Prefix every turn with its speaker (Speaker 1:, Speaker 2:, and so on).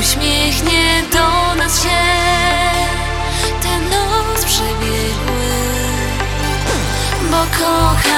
Speaker 1: uśmiechnie do nas się ten los przebiegły, bo kocha.